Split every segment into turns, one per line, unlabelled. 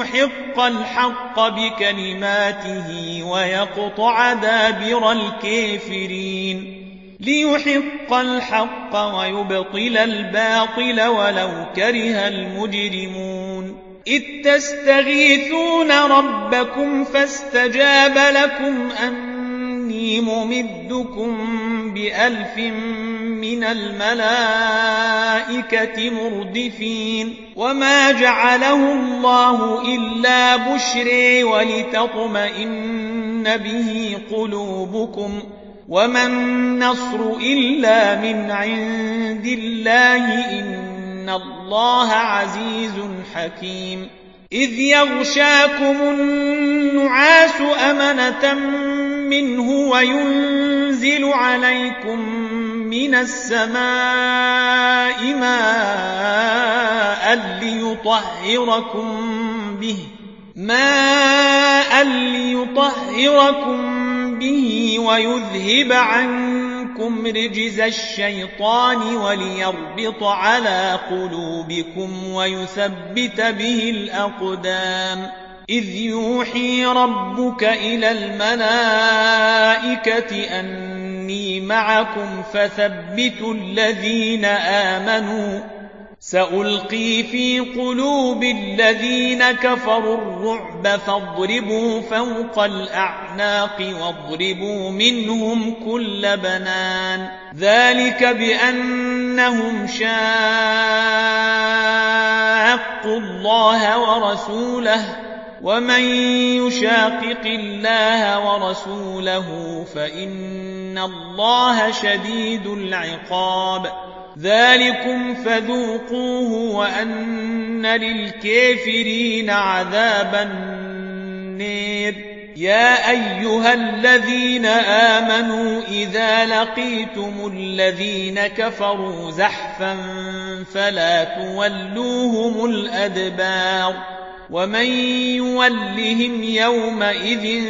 يحق الحق بكلماته ويقطع دابر الكافرين. ليحق الحق ويبطل الباطل ولو كره المجرمون. إذ تستغيثون ربكم فاستجاب لكم أني ممدكم بألف من الملائكة مردفين وما جعله الله إلا بشري ولتطمئن به قلوبكم وما النصر إلا من عند الله إن الله عزيز حكيم إذ يغشاكم النعاس أمنة منه وينزل عليكم من السماء ماء ليطهركم به ماء ليطهركم به ويذهب عنكم رجز الشيطان وليربط على قلوبكم ويثبت به الأقدام إذ يوحي ربك إلى الملائكة أني معكم فثبتوا الذين آمنوا. سألقي في قلوب الذين كفروا الرعب فاضربوا فوق الأعناق واضربوا منهم كل بنان. ذلك بأنهم شاقوا الله ورسوله. ومن يشاقق الله ورسوله فإن الله شديد العقاب ذلكم فذوقوه وأن للكافرين عذاب النير يا أيها الذين آمنوا إذا لقيتم الذين كفروا زحفا فلا تولوهم الأدبار ومن يولهم يومئذ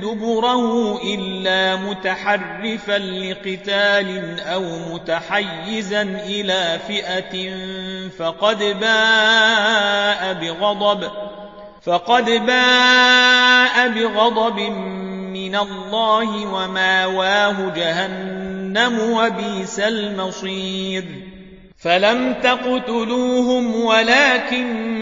دبره إلا متحرفا لقتال أو متحيزا إلى فئة فقد باء بغضب فقد باء بغضب من الله وماواه جهنم وبئس المصير فلم تقتلوهم ولكن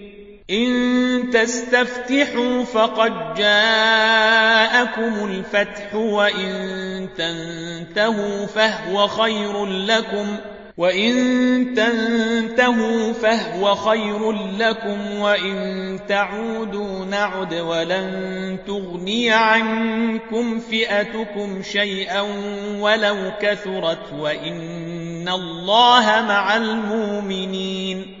إن تستفتحوا فقد جاءكم الفتح وإن تنتهوا فهو خير لكم وإن تنتهوا فهو خير لكم وإن تعودوا نعد ولن تغني عنكم فئتكم شيئا ولو كثرت وإن الله مع المؤمنين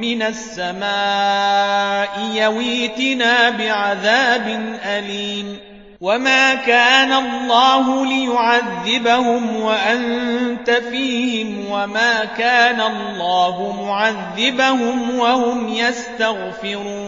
من السماء يويتنا بعذاب أليم وما كان الله ليعذبهم وأنت فيهم وما كان الله معذبهم وهم يستغفرون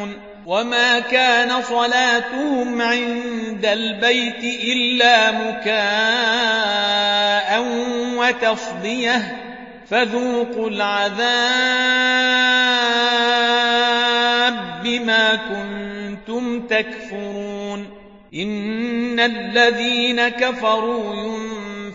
وما كان صلاتهم عند البيت إلا مكاء وتصديه فذوقوا العذاب بما كنتم تكفرون إن الذين كفروا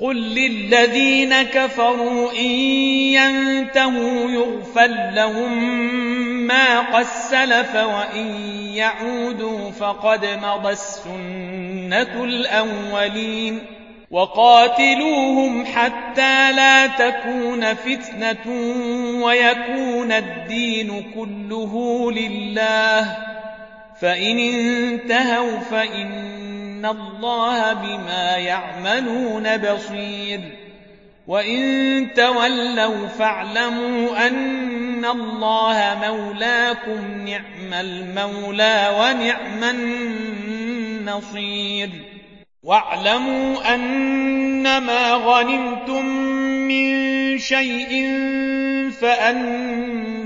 قل للذين كفروا إن ينتهوا يغفل لهم ما قد سلف وإن يعودوا فقد مضى السنة الأولين وقاتلوهم حتى لا تكون فتنة ويكون الدين كله لله فإن انتهوا فإن الله بما يعملون بصير وإن تولوا فاعلموا أن الله مولاكم نعم المولى ونعم النصير واعلموا أنما غنمتم من شيء فأن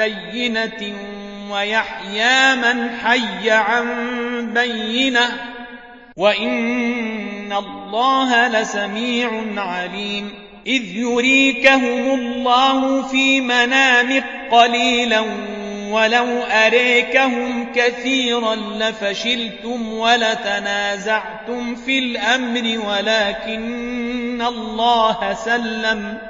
بينة ويحيى من حي عن بينه وإن الله لسميع عليم إذ يريكهم الله في منامك قليلا ولو أريكهم كثيرا لفشلتم ولتنازعتم في الأمر ولكن الله سلم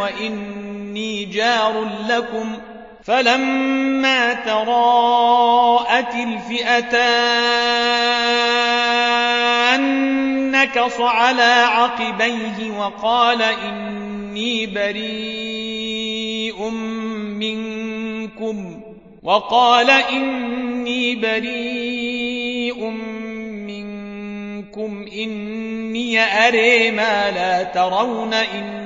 وإني جار لكم فلما تراءت الفئتان نكص على عقبيه وقال إني بريء منكم وقال إني بريء منكم إني أري ما لا ترون إني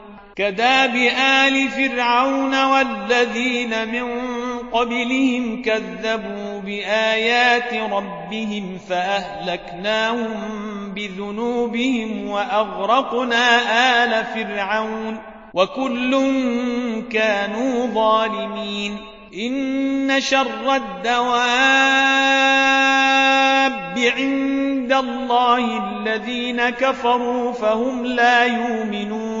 كداب آل فرعون والذين من قبلهم كذبوا بآيات ربهم فأهلكناهم بذنوبهم وأغرقنا آل فرعون وكل كانوا ظالمين إن شر الدواب عند الله الذين كفروا فهم لا يؤمنون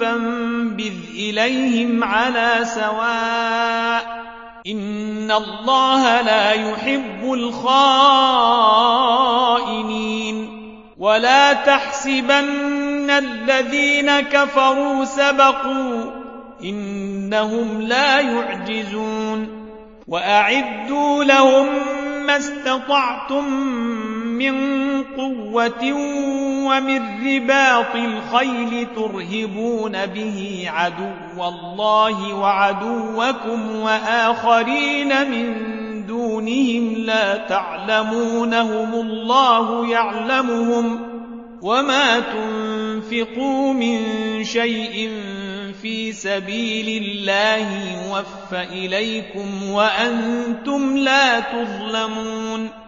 فانبذ إليهم على سواء إن الله لا يحب الخائنين ولا تحسبن الذين كفروا سبقوا إنهم لا يعجزون وأعدوا لهم ما استطعتم من قوة ومن رباط الخيل ترهبون به عدو الله وعدوكم وآخرين من دونهم لا تعلمونهم الله يعلمهم وما تنفقوا من شيء في سبيل الله يوفى إليكم وأنتم لا تظلمون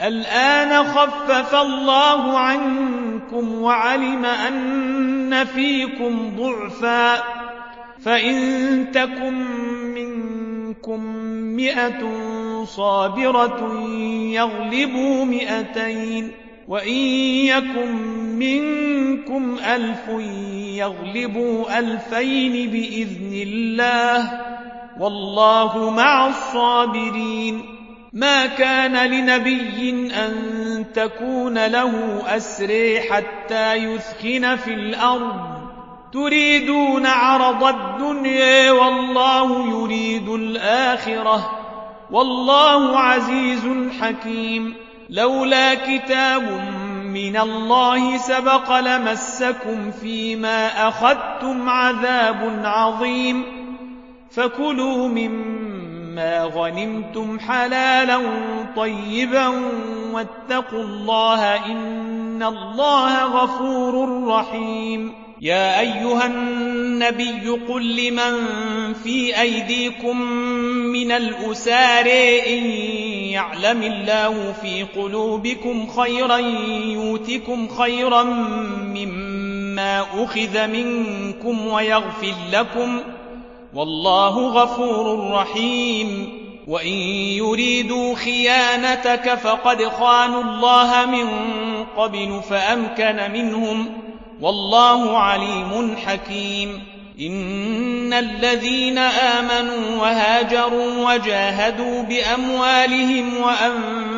الآن خفف الله عنكم وعلم أن فيكم ضعفا فإن تكن منكم مئة صابرة يغلبوا مئتين وإن يكن منكم ألف يغلبوا ألفين بإذن الله والله مع الصابرين ما كان لنبي أن تكون له أسري حتى يثخن في الأرض. تريدون عرض الدنيا والله يريد الآخرة. والله عزيز حكيم. لولا كتاب من الله سبق لمسكم فيما أخذتم عذاب عظيم. فكلوا مما غنمتم حلالا طيبا واتقوا الله إن الله غفور رحيم. يا أيها النبي قل لمن في أيديكم من الأسار إن يعلم الله في قلوبكم خيرا يوتكم خيرا مما أخذ منكم ويغفر لكم والله غفور رحيم. وإن يريدوا خيانتك فقد خانوا الله من قبل فأمكن منهم. والله عليم حكيم. إن الذين آمنوا وهاجروا وجاهدوا بأموالهم وأنفسهم